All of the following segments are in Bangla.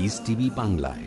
পিস টিভি বাংলায়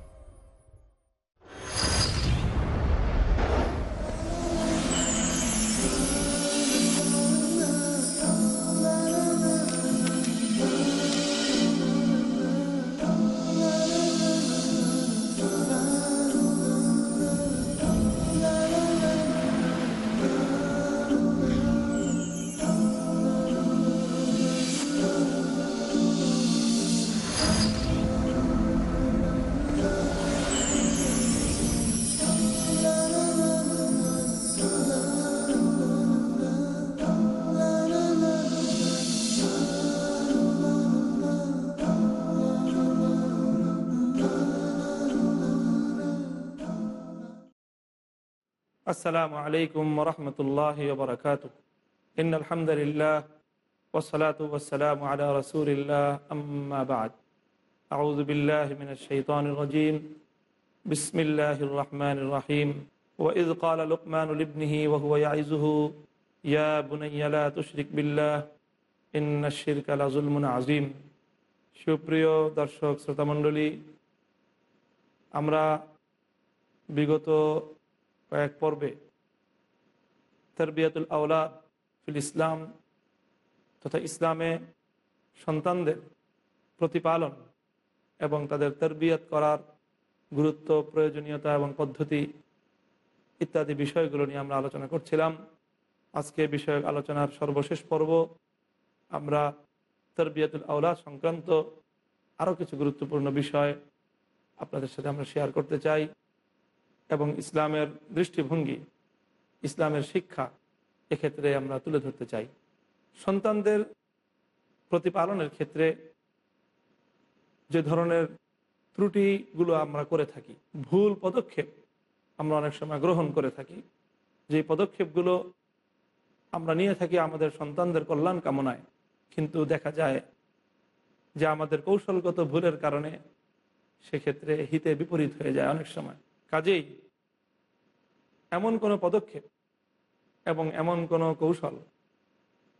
السلام عليكم ورحمة الله وبركاته إن الحمد لله والصلاة والسلام على رسول الله أما بعد أعوذ بالله من الشيطان الرجيم بسم الله الرحمن الرحيم وإذ قال لقمان لابنه وهو يعزه يا بني لا تشرك بالله إن الشرك لظلم عظيم সুপ্রিয় দর্শক শ্রোতামণ্ডলী আমরা বিগত কয়েক পর্বে তরবিয়াতুল আওলাদ ফিল ইসলাম তথা ইসলামে সন্তানদের প্রতিপালন এবং তাদের তরবিয়ত করার গুরুত্ব, প্রয়োজনীয়তা এবং পদ্ধতি ইত্যাদি বিষয়গুলো নিয়ে আমরা আলোচনা করছিলাম। আজকে বিষয়ক আলোচনার সর্বশেষ পর্ব আমরা তরবিয়াতুল আওলাদ সংক্রান্ত আরও কিছু গুরুত্বপূর্ণ বিষয় আপনাদের সাথে আমরা শেয়ার করতে চাই। এবং ইসলামের দৃষ্টিভঙ্গি, ইসলামের শিক্ষা এক্ষেত্রে আমরা তুলে ধরতে চাই। সন্তানদের প্রতিপালনের ক্ষেত্রে যে ধরনের ত্রুটিগুলো আমরা করে থাকি, ভুল পদক্ষেপ আমরা অনেক সময় গ্রহণ করে থাকি যে পদক্ষেপগুলো আমরা নিয়ে থাকি আমাদের সন্তানদের কল্যাণ কামনায়, কিন্তু দেখা যায় যে আমাদের কৌশলগত ভুলের কারণে সেক্ষেত্রে হিতে বিপরীত হয়ে যায় অনেক সময়। কাজেই এমন কোনো পদক্ষেপ এবং এমন কোনো কৌশল,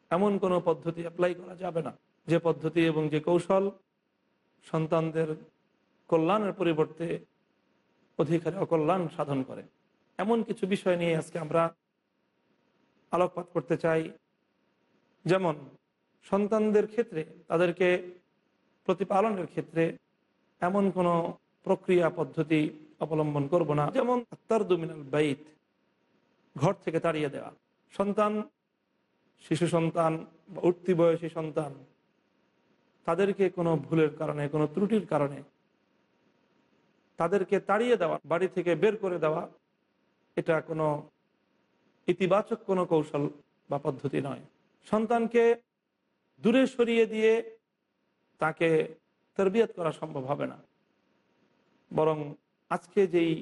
এমন কোনো পদ্ধতি অ্যাপ্লাই করা যাবে না। যে পদ্ধতি এবং যে কৌশল সন্তানদের কল্যাণের পরিবর্তে অধিকারে অকল্যাণ সাধন করে। এমন কিছু বিষয় নিয়ে আজকে আমরা আলোকপাত করতে চাই। যেমন, সন্তানদের ক্ষেত্রে, তাদেরকে প্রতিপালনের ক্ষেত্রে এমন কোনো প্রক্রিয়া, পদ্ধতি অবলম্বন করব না। যেমন আত্মার দুমিনাল বাইত, ঘর থেকে তাড়িয়ে দেওয়া। সন্তান, শিশু সন্তান বা উঠতি বয়সী সন্তান, তাদেরকে কোনো ভুলের কারণে, কোনো ত্রুটির কারণে তাদেরকে তাড়িয়ে দেওয়া, বাড়ি থেকে বের করে দেওয়া, এটা কোনো ইতিবাচক কোনো কৌশল বা পদ্ধতি নয়। সন্তানকে দূরে সরিয়ে দিয়ে তাকে তরবিয়ত করা সম্ভব হবে না। বরং আজকে যেই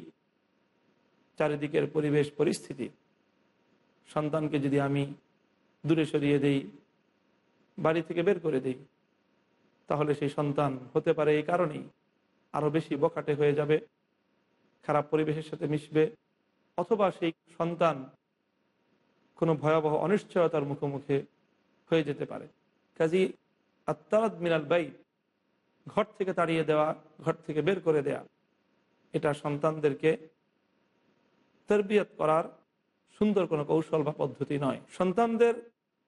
চারিদিকের পরিবেশ পরিস্থিতি, সন্তানকে যদি আমি দূরে সরিয়ে দেই, বাড়ি থেকে বের করে দেই, তাহলে সেই সন্তান হতে পারে এই কারণেই আরও বেশি বকাটে হয়ে যাবে, খারাপ পরিবেশের সাথে মিশবে, অথবা সেই সন্তান কোনো ভয়াবহ অনিশ্চয়তার মুখোমুখি হয়ে যেতে পারে। কাজী আত্মারাদ মিনাল বাই ঘর থেকে তাড়িয়ে দেওয়া, ঘর থেকে বের করে দেয়া এটা সন্তানদেরকে তরবিয়ত করার সুন্দর কোনো কৌশল বা পদ্ধতি নয়। সন্তানদের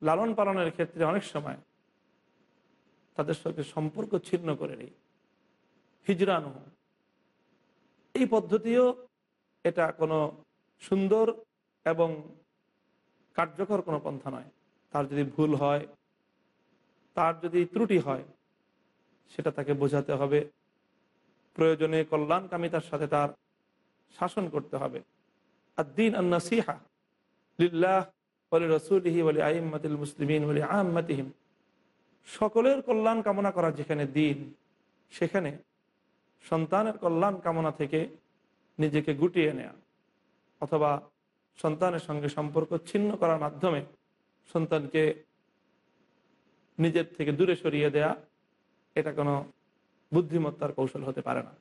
লালন পালনের ক্ষেত্রে অনেক সময় তাদের সঙ্গে সম্পর্ক ছিন্ন করে নেই। হিজরানো এই পদ্ধতিও এটা কোনো সুন্দর এবং কার্যকর কোনো পন্থা নয়। তার যদি ভুল হয়, তার যদি ত্রুটি হয়, সেটা তাকে বোঝাতে হবে। প্রয়োজনে কল্যাণকামিতার সাথে তার শাসন করতে হবে। আর দিন আন্নাসিহা লিল্লাহ বলে রসুলহি বলে আইম্মাতিল মুসলিমিন বলে আহম্মাতিহিম সকলের কল্যাণ কামনা করা যেখানে দিন, সেখানে সন্তানের কল্যাণ কামনা থেকে নিজেকে গুটিয়ে নেয়া অথবা সন্তানের সঙ্গে সম্পর্ক ছিন্ন করার মাধ্যমে সন্তানকে নিজের থেকে দূরে সরিয়ে দেয়া, এটা কোনো বুদ্ধিমত্তার কৌশল হতে পারে না।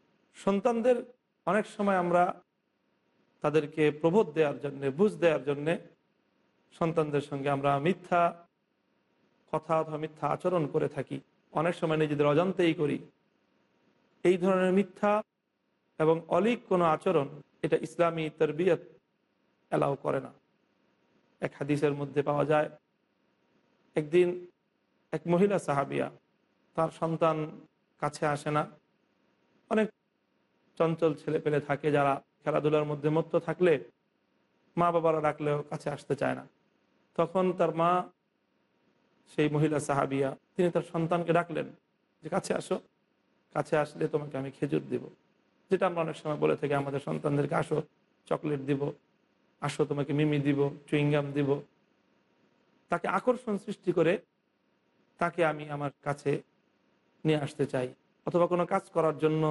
সন্তানদের অনেক সময় আমরা তাদেরকে প্রবোধ দেওয়ার জন্যে, বুঝ দেওয়ার জন্যে সন্তানদের সঙ্গে আমরা মিথ্যা কথা অথবা মিথ্যা আচরণ করে থাকি। অনেক সময় নিজেদের অজান্তেই করি। এই ধরনের মিথ্যা এবং অলিক কোনো আচরণ এটা ইসলামী তরবিয়ত অ্যালাউ করে না। এক হাদিসের মধ্যে পাওয়া যায়, একদিন এক মহিলা সাহাবিয়া তার সন্তান কাছে আসে না। অনেক চঞ্চল ছেলে পেলে থাকে যারা খেলাধুলার মধ্যে মত্ত থাকলে মা বাবারা ডাকলেও কাছে আসতে চায় না। তখন তার মা, সেই মহিলা সাহাবিয়া, তিনি তার সন্তানকে ডাকলেন যে, কাছে আসো। কাছে আসলে তোমাকে আমি খেজুর দিব। যেটা আমরা অনেক সময় বলে থাকি, আমাদের সন্তানদেরকে আসো, চকলেট দিব, আসো তোমাকে মিমি দিব, চুইংগাম দিব। তাকে আকর্ষণ সৃষ্টি করে তাকে আমি আমার কাছে নিয়ে আসতে চাই, অথবা কোনো কাজ করার জন্য,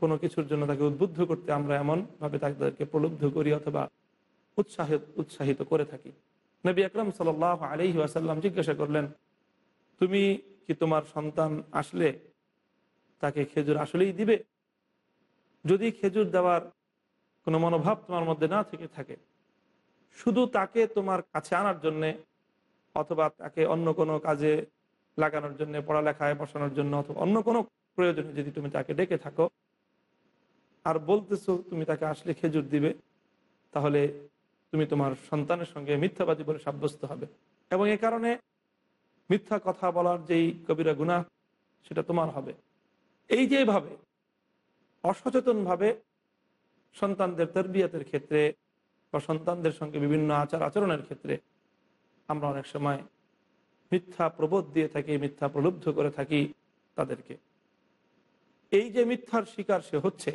কোনো কিছুর জন্য তাকে উদ্বুদ্ধ করতে আমরা এমনভাবে তাদেরকে প্রলুব্ধ করি অথবা উৎসাহিত উৎসাহিত করে থাকি। নবী আকরম সাল আলহি আসাল্লাম জিজ্ঞাসা করলেন, তুমি কি তোমার সন্তান আসলে তাকে খেজুর আসলেই দিবে? যদি খেজুর দেওয়ার কোনো মনোভাব তোমার মধ্যে না থেকে থাকে, শুধু তাকে তোমার কাছে আনার জন্যে, অথবা তাকে অন্য কোনো কাজে লাগানোর জন্য, পড়ালেখায় বসানোর জন্য অথবা অন্য কোনো প্রয়োজনে যদি তুমি তাকে ডেকে থাকো আর বলতেছো তুমি তাকে আসলে খেজুর দিবে, তাহলে তুমি তোমার সন্তানের সঙ্গে মিথ্যাবাদী বলে সাব্যস্ত হবে। এবং এ কারণে মিথ্যা কথা বলার যেই কবিরা গুণা সেটা তোমার হবে। এই যেভাবে অসচেতনভাবে সন্তানদের তরবিয়তের ক্ষেত্রে বা সন্তানদের সঙ্গে বিভিন্ন আচার আচরণের ক্ষেত্রে আমরা অনেক সময় মিথ্যা প্রবোধ দিয়ে থাকি, মিথ্যা প্রলুব্ধ করে থাকি তাদেরকে। এই যে মিথ্যার শিকার সে হচ্ছে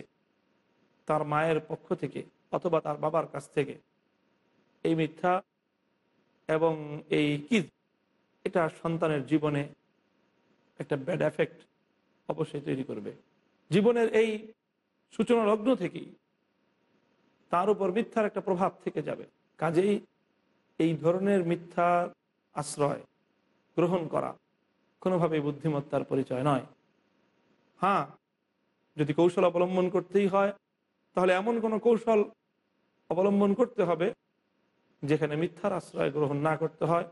তার মায়ের পক্ষ থেকে অথবা তার বাবার কাছ থেকে, এই মিথ্যা এবং এই কি এটা সন্তানের জীবনে একটা ব্যাড এফেক্ট অবশ্যই তৈরি করবে। জীবনের এই সূচনা লগ্ন থেকেই তার উপর মিথ্যার একটা প্রভাব থেকে যাবে। কাজেই এই ধরনের মিথ্যা আশ্রয় গ্রহণ করা। কোনোভাবেই বুদ্ধিমত্তার পরিচয় নয়। হ্যাঁ যদি কৌশল অবলম্বন করতেই হয়, তাহলে এমন কোনো কৌশল অবলম্বন করতে হবে, যেখানে মিথ্যার আশ্রয় গ্রহণ না করতে হয়,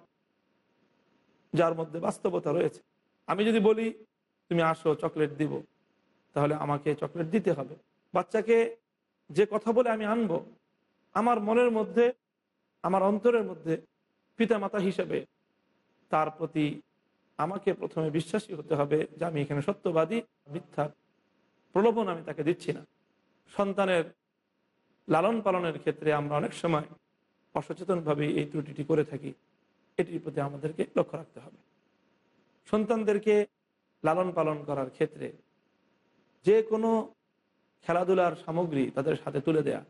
যার মধ্যে বাস্তবতা রয়েছে। আমি যদি বলি, তুমি আসো, চকলেট দিব। তাহলে আমাকে চকলেট দিতে হবে। বাচ্চাকে যে কথা বলে আমি আনব, আমার মনের মধ্যে, আমার অন্তরের মধ্যে পিতামাতা হিসেবে তার প্রতি আমাকে প্রথমে বিশ্বাসী হতে হবে যে আমি এখানে সত্যবাদী, মিথ্যা প্রলোভন আমি তাকে দিচ্ছি না। সন্তানের লালন পালনের ক্ষেত্রে আমরা অনেক সময় অসচেতনভাবে এই ত্রুটিটি করে থাকি। এটির প্রতি আমাদেরকে লক্ষ্য রাখতে হবে। সন্তানদেরকে লালন পালন করার ক্ষেত্রে যে কোনো খেলাধুলার সামগ্রী তাদের সাথে তুলে দেয়া,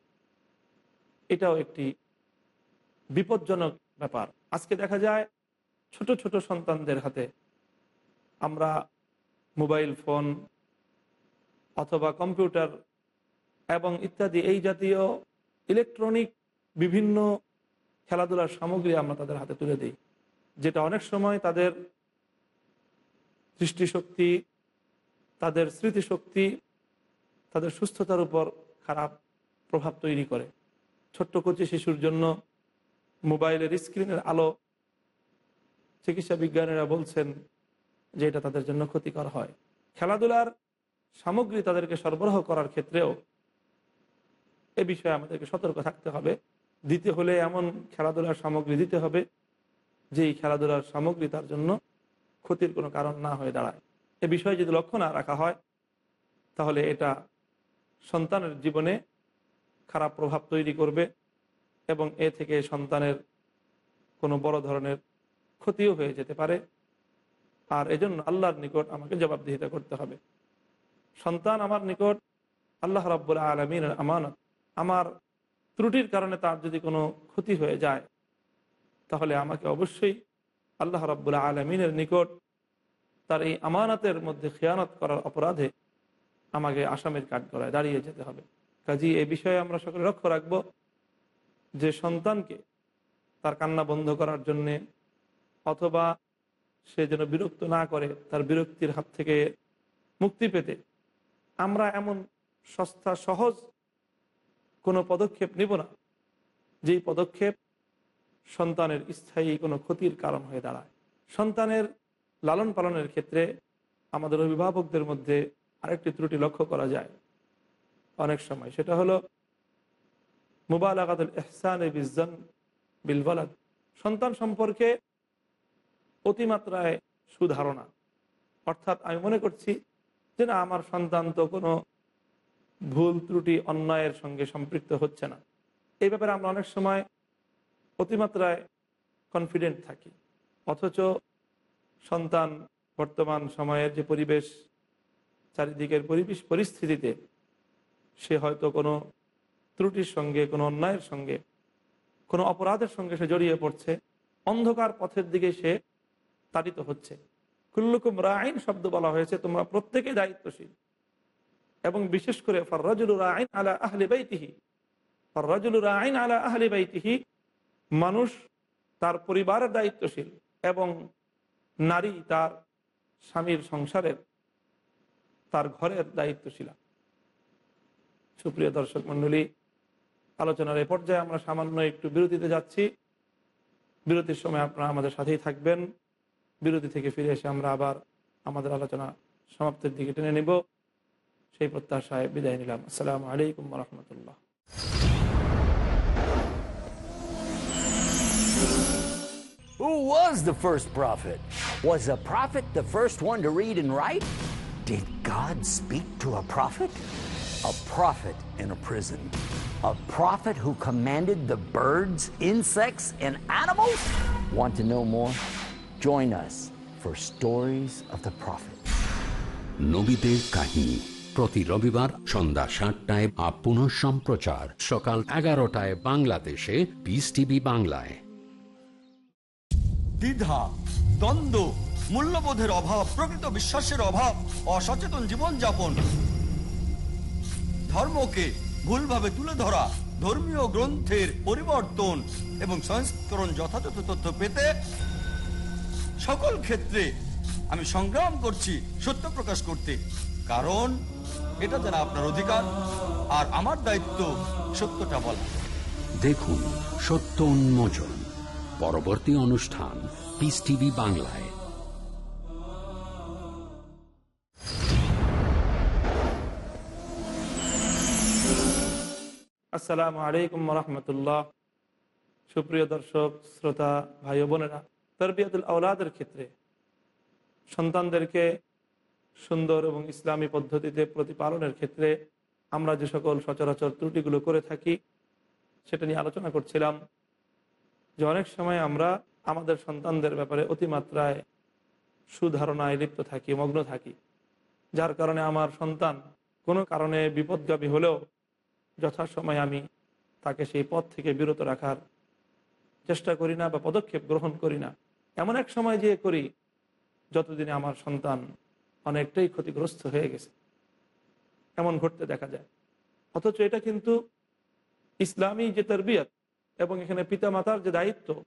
এটাও একটি বিপজ্জনক ব্যাপার। আজকে দেখা যায় ছোট ছোট সন্তানদের হাতে আমরা মোবাইল ফোন অথবা কম্পিউটার এবং ইত্যাদি এই জাতীয় ইলেকট্রনিক বিভিন্ন খেলাধুলার সামগ্রী আমরা তাদের হাতে তুলে দিই, যেটা অনেক সময় তাদের দৃষ্টিশক্তি, তাদের স্মৃতিশক্তি, তাদের সুস্থতার উপর খারাপ প্রভাব তৈরি করে। ছোট্ট কচি শিশুর জন্য মোবাইলের স্ক্রিনের আলো চিকিৎসা বিজ্ঞানীরা বলছেন যে এটা তাদের জন্য ক্ষতিকর হয়। খেলাধুলার সামগ্রী তাদেরকে সরবরাহ করার ক্ষেত্রেও এ বিষয়ে আমাদেরকে সতর্ক থাকতে হবে। দিতে হলে এমন খেলাধুলার সামগ্রী দিতে হবে, যেই খেলাধুলার সামগ্রী তার জন্য ক্ষতির কোনো কারণ না হয়ে দাঁড়ায়। এ বিষয়ে যদি লক্ষ্য না রাখা হয়, তাহলে এটা সন্তানের জীবনে খারাপ প্রভাব তৈরি করবে এবং এ থেকে সন্তানের কোনো বড় ধরনের ক্ষতিও হয়ে যেতে পারে। আর এজন্য আল্লাহর নিকট আমাকে জবাবদিহিতা করতে হবে। সন্তান আমার নিকট আল্লাহ রাব্বুল আলমিনের আমানত। আমার ত্রুটির কারণে তার যদি কোনো ক্ষতি হয়ে যায়, তাহলে আমাকে অবশ্যই আল্লাহ রাব্বুল আলমিনের নিকট তার এই আমানতের মধ্যে খেয়ানত করার অপরাধে আমাকে আসামের কাঠগড়ায় দাঁড়িয়ে যেতে হবে। কাজী, এই বিষয়ে আমরা সকলে লক্ষ্য রাখব যে সন্তানকে তার কান্না বন্ধ করার জন্যে অথবা সে যেন বিরক্ত না করে, তার বিরক্তির হাত থেকে মুক্তি পেতে। আমরা এমন সস্তা, সহজ কোনো পদক্ষেপ নিব না, যেই পদক্ষেপ সন্তানের স্থায়ী কোনো ক্ষতির কারণ হয়ে দাঁড়ায়। সন্তানের লালন পালনের ক্ষেত্রে আমাদের অভিভাবকদের মধ্যে আরেকটি ত্রুটি লক্ষ্য করা যায় অনেক সময়। সেটা হলো মোবাইল আকাদুল এহসান বিজন বিলবালাদ সন্তান সম্পর্কে অতিমাত্রায় সুধারণা। অর্থাৎ আমি মনে করছি যে না, আমার সন্তান তো কোনো ভুল, ত্রুটি, অন্যায়ের সঙ্গে সম্পৃক্ত হচ্ছে না। এই ব্যাপারে আমরা অনেক সময় অতিমাত্রায় কনফিডেন্ট থাকি। অথচ সন্তান বর্তমান সময়ের যে পরিবেশ, চারিদিকের পরিবেশ, পরিস্থিতিতে সে হয়তো কোনো ত্রুটির সঙ্গে, কোনো অন্যায়ের সঙ্গে, কোনো অপরাধের সঙ্গে সে জড়িয়ে পড়ছে। অন্ধকার পথের দিকে সে তাড়িত হচ্ছে। কুল্লুকুম রাইন শব্দ বলা হয়েছে, তোমরা প্রত্যেকে দায়িত্বশীল। এবং বিশেষ করে, ফর্রাজুল রাইন আলা আহলে বাইতিহি। ফর্রাজুল রাইন আলা আহলে বাইতিহি মানুষ তার পরিবারের দায়িত্বশীল এবং নারী তার স্বামীর সংসারের, তার ঘরের দায়িত্বশীলা। সুপ্রিয় দর্শক মণ্ডলী, আলোচনার এ পর্যায়ে আমরা সামান্য একটু বিরতিতে যাচ্ছি। বিরতির সময় আপনারা আমাদের সাথেই থাকবেন। বিরতি থেকে ফিরে এসে আমরা আবার আমাদের আলোচনা সমাপ্তির দিকে টেনে নিব সেই প্রত্যাশায় বিদায় নিলাম আসসালামু আলাইকুম রহমতুল্লাহ Who was the first prophet? Was a prophet the first one to read and write? Did God speak to a prophet? A prophet in a prison. A prophet who commanded the birds, insects, and animals? Want to know more? Join us for Stories of the Prophet. নবীদের কাহিনী প্রতি রবিবার সন্ধ্যা সাতটায় আপ সম্প্রচার সকাল এগারোটায় বাংলাদেশে পিস টিভি বাংলায় দ্বিধা দ্বন্দ্ব মূল্যবোধের অভাব প্রকৃত বিশ্বাসের অভাব অসচেতন জীবনযাপন ধর্মকে ভুলভাবে তুলে ধরা ধর্মীয় গ্রন্থের পরিবর্তন এবং সংস্করণ যথাযথ তথ্য পেতে সকল ক্ষেত্রে আমি সংগ্রাম করছি সত্য প্রকাশ করতে। কারণ এটা যেন আপনার অধিকার আর আমার দায়িত্ব সত্যটা বলা। দেখুন সত্য উন্মোচন পরবর্তী অনুষ্ঠান পিস টিভি বাংলায়। আসসালামু আলাইকুম রহমতুল্লাহ। সুপ্রিয় দর্শক শ্রোতা ভাই ও বোনেরা তরবিয়তুল আওলাদের ক্ষেত্রে সন্তানদেরকে সুন্দর এবং ইসলামী পদ্ধতিতে প্রতিপালনের ক্ষেত্রে আমরা যে সকল সচরাচর ত্রুটিগুলো করে থাকি, সেটা নিয়ে আলোচনা করছিলাম যে অনেক সময় আমরা আমাদের সন্তানদের ব্যাপারে অতিমাত্রায় সুধারণায় লিপ্ত থাকি, মগ্ন থাকি, যার কারণে আমার সন্তান কোনো কারণে বিপদগামী হলেও যথাসময়ে আমি তাকে সেই পথ থেকে বিরত রাখার চেষ্টা করি না বা পদক্ষেপ গ্রহণ করি না। এমন এক সময় যে করি, যতদিনে আমার সন্তান অনেকটাই ক্ষতিগ্রস্ত হয়ে গেছে। এমন ঘটতে দেখা যায়। অথচ এটা কিন্তু ইসলামী যে তরবিয়ত এবং এখানে পিতামাতার যে দায়িত্ব,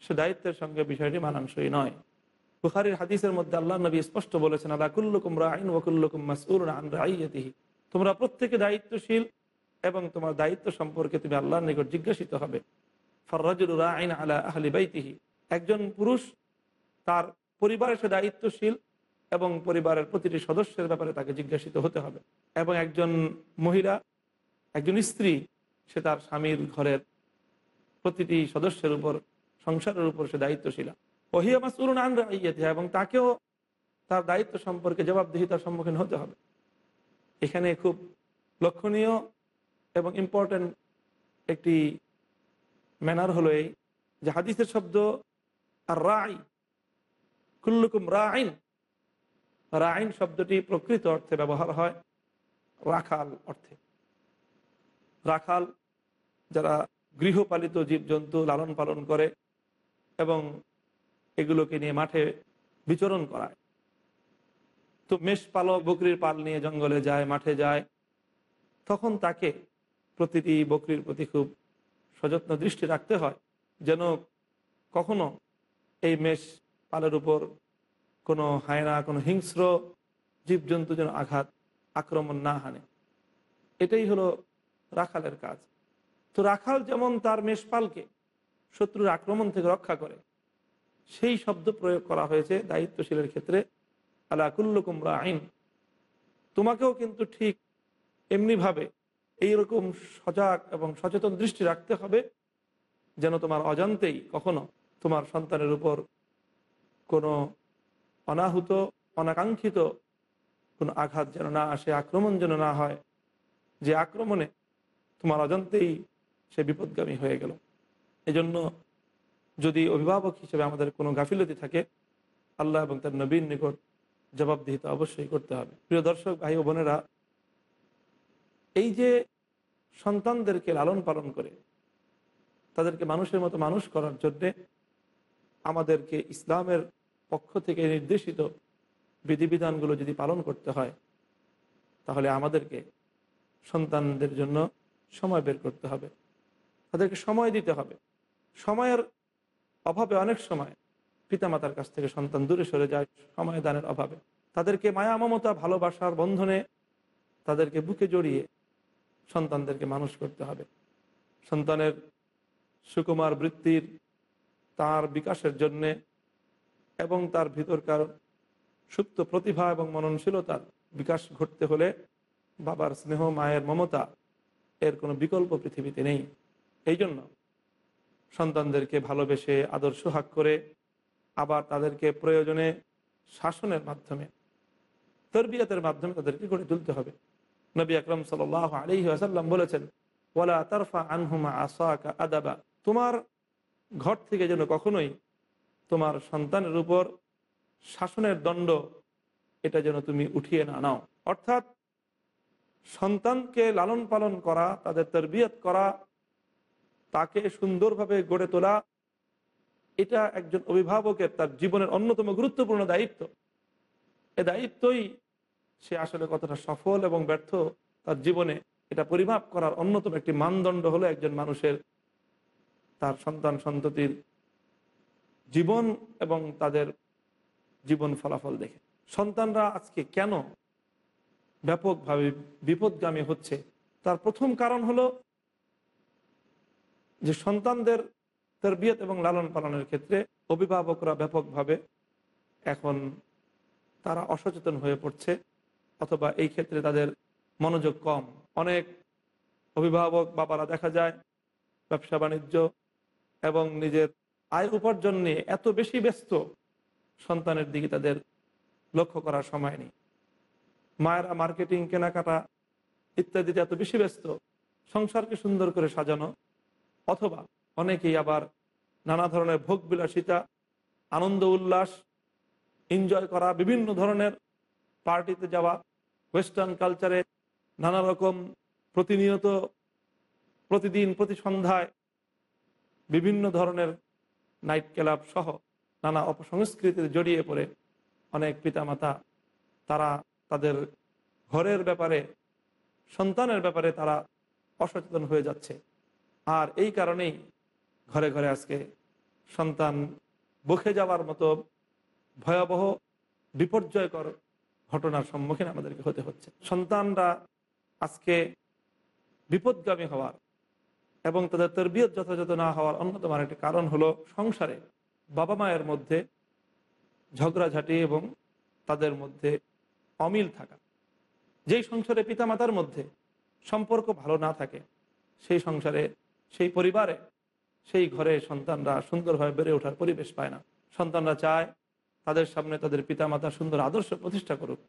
সে দায়িত্বের সঙ্গে বিষয়টি মানানসই নয়। বুখারির হাদিসের মধ্যে আল্লাহ নবী স্পষ্ট বলেছেন আল্লাহ কুল্লুকুম রাইন ওকুল্লুকুম মাসউর আন তোমরা প্রত্যেকে দায়িত্বশীল এবং তোমার দায়িত্ব সম্পর্কে তুমি আল্লাহর নিকট জিজ্ঞাসিত হবে। ফর্রাজুল রাইন আলা আহলি বাইতিহি। একজন পুরুষ তার পরিবারের সে দায়িত্বশীল এবং পরিবারের প্রতিটি সদস্যের ব্যাপারে তাকে জিজ্ঞাসিত হতে হবে। এবং একজন মহিলা, একজন স্ত্রী, সে তার স্বামীর ঘরের প্রতিটি সদস্যের উপর, সংসারের উপর সে দায়িত্বশীল। ওহিয়া মাসুলুন আন রাইয়াতিহা এবং তাকেও তার দায়িত্ব সম্পর্কে জবাবদিহিতার সম্মুখীন হতে হবে। এখানে খুব লক্ষণীয় এবং ইম্পর্ট্যান্ট একটি ম্যানার হলো এই যে হাদিসের শব্দ আর রাই কুল্লুকুম রাইন রাইন শব্দটি প্রকৃত অর্থে ব্যবহার হয় রাখাল অর্থে। রাখাল যারা গৃহপালিত জীবজন্তু লালন পালন করে এবং এগুলোকে নিয়ে মাঠে বিচরণ করায়। তো মেষ পালক বকরির পাল নিয়ে জঙ্গলে যায়, মাঠে যায়, তখন তাকে প্রতিটি বকরির প্রতি খুব সযত্ন দৃষ্টি রাখতে হয় যেন কখনো এই মেষ পালের উপর কোনো হায়না কোনো হিংস্র জীবজন্তু যেন আঘাত, আক্রমণ না হানে। এটাই হলো রাখালের কাজ। তো রাখাল যেমন তার মেষপালকে শত্রুর আক্রমণ থেকে রক্ষা করে, সেই শব্দ প্রয়োগ করা হয়েছে দায়িত্বশীলের ক্ষেত্রে। আলা কুল্লুকুম আইন তোমাকেও কিন্তু ঠিক এমনিভাবে এইরকম সজাগ এবং সচেতন দৃষ্টি রাখতে হবে, যেন তোমার অজান্তেই কখনো তোমার সন্তানের উপর কোনো অনাহুত, অনাকাঙ্ক্ষিত কোনো আঘাত যেন না আসে, আক্রমণ যেন না হয়, যে আক্রমণে তোমার অজান্তেই সে বিপদগামী হয়ে গেল। এজন্য যদি অভিভাবক হিসেবে আমাদের কোনো গাফিলতি থাকে, আল্লাহ এবং তার নবীন নিকট জবাবদিহিতা অবশ্যই করতে হবে। প্রিয় দর্শক, ভাই ও বোনেরা, এই যে সন্তানদেরকে লালন পালন করে, তাদেরকে মানুষের মতো মানুষ করার জন্যে আমাদেরকে ইসলামের পক্ষ থেকে নির্দেশিত বিধিবিধানগুলো যদি পালন করতে হয়, তাহলে আমাদেরকে সন্তানদের জন্য সময় বের করতে হবে। তাদেরকে সময় দিতে হবে। সময়ের অভাবে অনেক সময় পিতামাতার কাছ থেকে সন্তান দূরে সরে যায়, সময় দানের অভাবে। তাদেরকে মায়া, মমতা, ভালোবাসার বন্ধনে তাদেরকে বুকে জড়িয়ে সন্তানদেরকে মানুষ করতে হবে। সন্তানের সুকুমার বৃত্তির তার বিকাশের জন্যে এবং তার ভিতরকার সুপ্ত প্রতিভা এবং মননশীলতার বিকাশ ঘটতে হলে বাবার স্নেহ, মায়ের মমতা এর কোনো বিকল্প পৃথিবীতে নেই। এই জন্য সন্তানদেরকে ভালোবেসে আদর্শ হাক করে আবার তাদেরকে প্রয়োজনে শাসনের মাধ্যমে, তরবিয়তের মাধ্যমে তাদেরকে গড়ে তুলতে হবে। নবী আকরম সাল আলী আসাল্লাম বলেছেন ওলা তরফা আনহুমা আসাকা আদাবা। তোমার ঘর থেকে যেন কখনোই তোমার সন্তানের উপর শাসনের দণ্ড এটা যেন তুমি উঠিয়ে না নাও। অর্থাৎ সন্তানকে লালন পালন করা, তাদের তরবিয়ত করা, তাকে সুন্দরভাবে গড়ে তোলা, এটা একজন অভিভাবকের তার জীবনের অন্যতম গুরুত্বপূর্ণ দায়িত্ব। এ দায়িত্বই সে আসলে কতটা সফল এবং ব্যর্থ তার জীবনে এটা পরিমাপ করার অন্যতম একটি মানদণ্ড হলো একজন মানুষের তার সন্তান সন্ততির জীবন এবং তাদের জীবন ফলাফল দেখে। সন্তানরা আজকে কেন ব্যাপকভাবে বিপদগামী হচ্ছে? তার প্রথম কারণ হলো যে সন্তানদের তরবিয়ত এবং লালন পালনের ক্ষেত্রে অভিভাবকরা ব্যাপকভাবে এখন তারা অসচেতন হয়ে পড়ছে, অথবা এই ক্ষেত্রে তাদের মনোযোগ কম। অনেক অভিভাবক বাবারা দেখা যায় ব্যবসা বাণিজ্য এবং নিজের আয় উপার্জন নিয়ে এত বেশি ব্যস্ত সন্তানের দিকে তাদের লক্ষ্য করার সময় নেই। মায়েরা মার্কেটিং কেনাকাটা ইত্যাদিতে এত বেশি ব্যস্ত, সংসারকে সুন্দর করে সাজানো, অথবা অনেকেই আবার নানা ধরনের ভোগ বিলাসিতা আনন্দ, উল্লাস এনজয় করা, বিভিন্ন ধরনের পার্টিতে যাওয়া ওয়েস্টার্ন কালচারে নানা রকম প্রতিনিয়ত, প্রতিদিন, প্রতি সন্ধ্যায় বিভিন্ন ধরনের নাইট ক্লাব সহ নানা অপসংস্কৃতিতে জড়িয়ে পড়ে অনেক পিতামাতা। তারা তাদের ঘরের ব্যাপারে, সন্তানের ব্যাপারে তারা অসচেতন হয়ে যাচ্ছে। আর এই কারণেই ঘরে ঘরে আজকে সন্তান বসে যাওয়ার মতো ভয়াবহ, বিপর্যয়কর ঘটনার সম্মুখীন আমাদেরকে হতে হচ্ছে। সন্তানরা আজকে বিপদগামী হওয়ার এবং তাদের তরবিয়ত যথাযথ না হওয়ার অন্যতম আরেকটি কারণ হলো সংসারে বাবা মায়ের মধ্যে ঝগড়াঝাটি এবং তাদের মধ্যে অমিল থাকা। যেই সংসারে পিতামাতার মধ্যে সম্পর্ক ভালো না থাকে, সেই সংসারে সেই পরিবারে সেই ঘরে সন্তানরা সুন্দরভাবে বেড়ে ওঠার পরিবেশ পায় না। সন্তানরা চায় তাদের সামনে তাদের পিতামাতা সুন্দর আদর্শ প্রতিষ্ঠা করুক।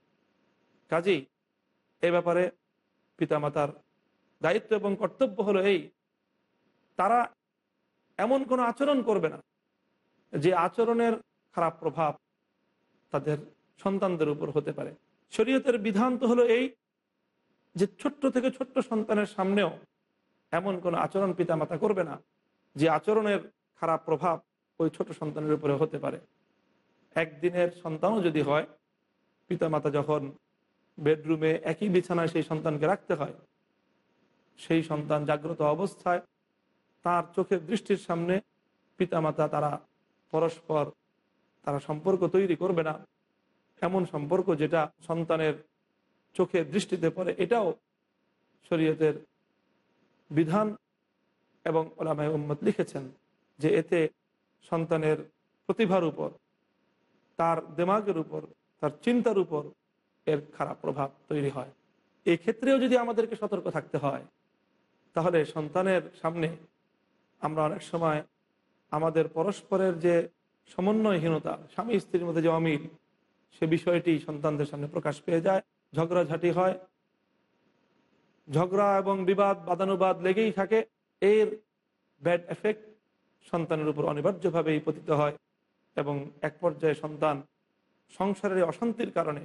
কাজেই এ ব্যাপারে পিতামাতার দায়িত্ব এবং কর্তব্য হলো এই তারা এমন কোনো আচরণ করবে না যে আচরণের খারাপ প্রভাব তাদের সন্তানদের উপর হতে পারে। শরীয়তের বিধান তো হলো এই যে ছোট্ট থেকে ছোট্ট সন্তানের সামনেও এমন কোনো আচরণ পিতামাতা করবে না যে আচরণের খারাপ প্রভাব ওই ছোট সন্তানের উপরে হতে পারে। একদিনের সন্তানও যদি হয়, পিতামাতা যখন বেডরুমে একই বিছানায় সেই সন্তানকে রাখতে হয়, সেই সন্তান জাগ্রত অবস্থায় তার চোখের দৃষ্টির সামনে পিতামাতা তারা পরস্পর, তারা সম্পর্ক তৈরি করবে না। এমন সম্পর্ক যেটা সন্তানের চোখের দৃষ্টিতে পড়ে, এটাও শরীয়তের বিধান এবং ওলামায় উম্মত লিখেছেন যে এতে সন্তানের প্রতিভার উপর, তার দেমাগের উপর, তার চিন্তার উপর এর খারাপ প্রভাব তৈরি হয়। এই ক্ষেত্রেও যদি আমাদেরকে সতর্ক থাকতে হয়, তাহলে সন্তানের সামনে আমরা অনেক সময় আমাদের পরস্পরের যে সমন্বয়হীনতা, স্বামী স্ত্রীর মধ্যে যে অমিল, সে বিষয়টি সন্তানদের সামনে প্রকাশ পেয়ে যায়, ঝগড়াঝাটি হয়। ঝগড়া এবং বিবাদ, বাদানুবাদ লেগেই থাকে। এর ব্যাড এফেক্ট সন্তানের উপর অনিবার্যভাবেই পতিত হয় এবং এক পর্যায়ে সন্তান সংসারের অশান্তির কারণে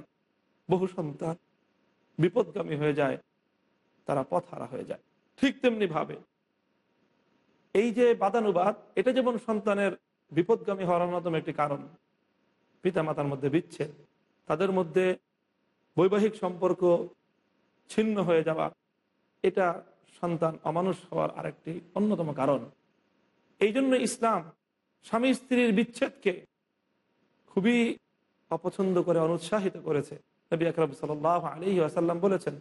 বহু সন্তান বিপদগামী হয়ে যায়, তারা পথহারা হয়ে যায়। ঠিক তেমনি ভাবে এই যে বাদানুবাদ, এটা যেমন সন্তানের বিপদগামী হওয়ার অন্যতম একটি কারণ। পিতা মাতার মধ্যে বিচ্ছেদ, তাদের মধ্যে বৈবাহিক সম্পর্ক ছিন্ন হয়ে যাওয়া, এটা সন্তান অমানুষ হওয়ার আরেকটি অন্যতম কারণ। এই জন্য ইসলাম স্বামী স্ত্রীর বিচ্ছেদকে খুবই অপছন্দ করে, অনুৎসাহিত করেছে। নবী আকরম সাল আলী আসাল্লাম বলেছেন,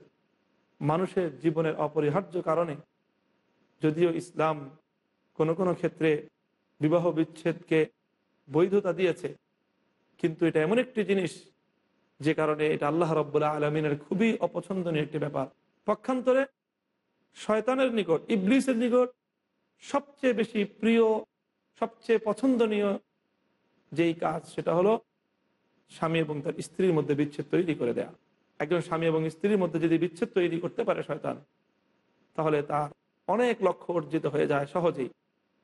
মানুষের জীবনের অপরিহার্য কারণে যদিও ইসলাম কোনো কোনো ক্ষেত্রে বিবাহ বিচ্ছেদকে বৈধতা দিয়েছে। কিন্তু এটা এমন একটি জিনিস যে কারণে এটা আল্লাহ রব্বুল্লাহ আলমিনের খুবই অপছন্দনীয় একটি ব্যাপার। পক্ষান্তরে শয়তানের নিকট, ইবলিসের নিকট সবচেয়ে বেশি প্রিয়, সবচেয়ে পছন্দনীয় যেই কাজ, সেটা হলো স্বামী এবং তার স্ত্রীর মধ্যে বিচ্ছেদ তৈরি করে দেয়া। একজন স্বামী এবং স্ত্রীর মধ্যে যদি বিচ্ছেদ তৈরি করতে পারে শয়তান, তাহলে তার অনেক লক্ষ্য অর্জিত হয়ে যায় সহজেই।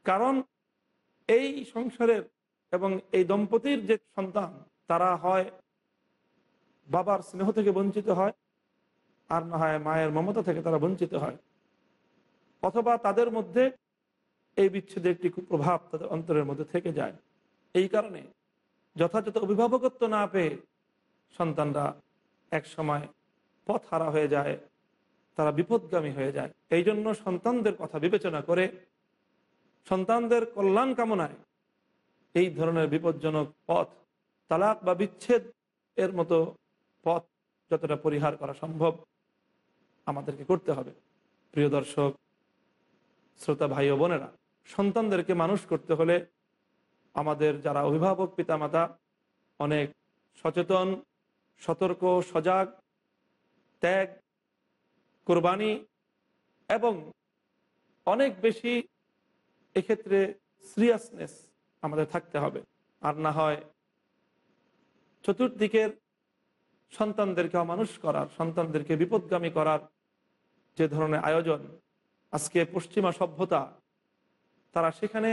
কারণ এই সংসারের এবং এই দম্পতির যে সন্তান, তারা হয় বাবার স্নেহ থেকে বঞ্চিত হয়, আর না হয় মায়ের মমতা থেকে তারা বঞ্চিত হয়। অথবা তাদের মধ্যে এই বিচ্ছেদের একটি কুপ্রভাব তাদের অন্তরের মধ্যে থেকে যায়। এই কারণে যথাযথ অভিভাবকত্ব না পেয়ে সন্তানরা এক সময় পথ হারা হয়ে যায়, তারা বিপদগামী হয়ে যায়। এই জন্য সন্তানদের কথা বিবেচনা করে সন্তানদের কল্যাণ কামনায় এই ধরনের বিপজ্জনক পথ, তালাক বা বিচ্ছেদ এর মতো পথ যতটা পরিহার করা সম্ভব আমাদেরকে করতে হবে। প্রিয় দর্শক, শ্রোতা ভাই ও বোনেরা, সন্তানদেরকে মানুষ করতে হলে আমাদের যারা অভিভাবক পিতামাতা, অনেক সচেতন, সতর্ক, সজাগ, ত্যাগ, কোরবানি এবং অনেক বেশি এক্ষেত্রে সিরিয়াসনেস আমাদের থাকতে হবে। আর না হয় চতুর্দিকের সন্তানদেরকে অমানুষ করার, সন্তানদেরকে বিপদগামী করার যে ধরনের আয়োজন, আজকে পশ্চিমা সভ্যতা, তারা সেখানে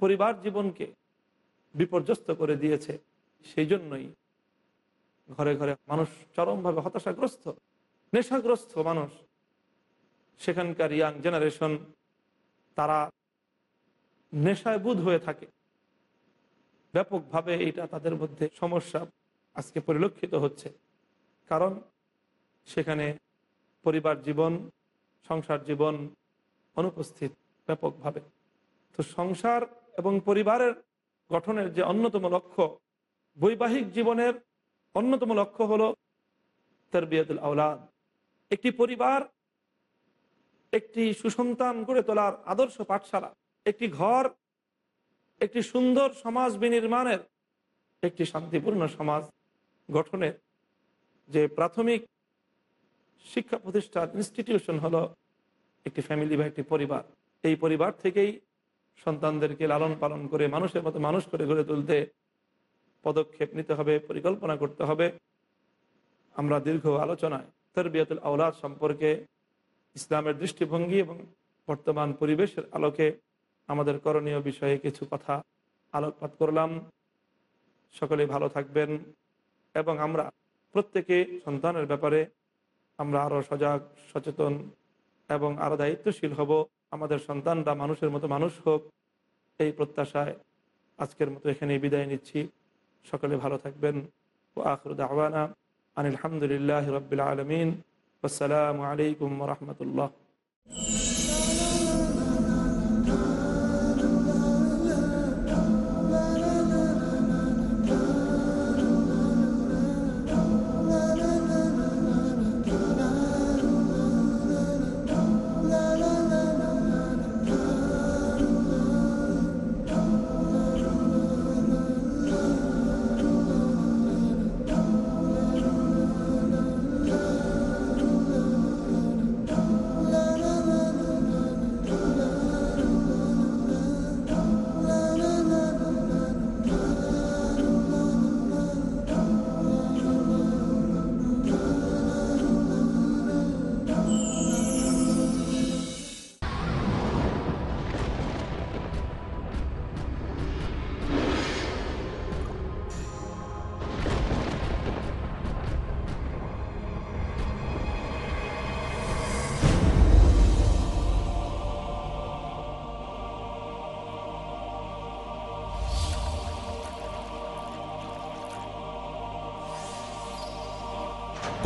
পরিবার জীবনকে বিপর্যস্ত করে দিয়েছে, সেই জন্যই ঘরে ঘরে মানুষ চরমভাবে হতাশাগ্রস্ত, নেশাগ্রস্ত মানুষ। সেখানকার ইয়াং জেনারেশন তারা নেশায় বুধ হয়ে থাকে। ব্যাপকভাবে এটা তাদের মধ্যে সমস্যা আজকে পরিলক্ষিত হচ্ছে। কারণ সেখানে পরিবার জীবন, সংসার জীবন অনুপস্থিত ব্যাপকভাবে। তো সংসার এবং পরিবারের গঠনের যে অন্যতম লক্ষ্য, বৈবাহিক জীবনের অন্যতম লক্ষ্য হল তরবিয়তুল আওলাদ। একটি পরিবার, একটি সুসন্তান গড়ে তোলার আদর্শ পাঠশালা। একটি ঘর, একটি সুন্দর সমাজ বিনির্মাণের একটি শান্তিপূর্ণ সমাজ গঠনের যে প্রাথমিক শিক্ষা প্রতিষ্ঠান ইনস্টিটিউশন হলো একটি ফ্যামিলি বা একটি পরিবার। এই পরিবার থেকেই সন্তানদেরকে লালন পালন করে, মানুষের মতো মানুষ করে গড়ে তুলতে পদক্ষেপ নিতে হবে, পরিকল্পনা করতে হবে। আমরা দীর্ঘ আলোচনায় তরবিয়তুল আওলাদ সম্পর্কে ইসলামের দৃষ্টিভঙ্গি এবং বর্তমান পরিবেশের আলোকে আমাদের করণীয় বিষয়ে কিছু কথা আলোকপাত করলাম। সকলে ভালো থাকবেন এবং আমরা প্রত্যেকে সন্তানের ব্যাপারে আমরা আরও সজাগ, সচেতন এবং আরও দায়িত্বশীল হব। আমাদের সন্তানরা মানুষের মতো মানুষ হোক, এই প্রত্যাশায় আজকের মতো এখানে বিদায় নিচ্ছি। সকলে ভালো থাকবেন। ও আখরুদ আওয়ানা আনিলামদুলিল্লাহ রবিল আলমিন। আসসালামু আলাইকুম রহমতুল্লাহ।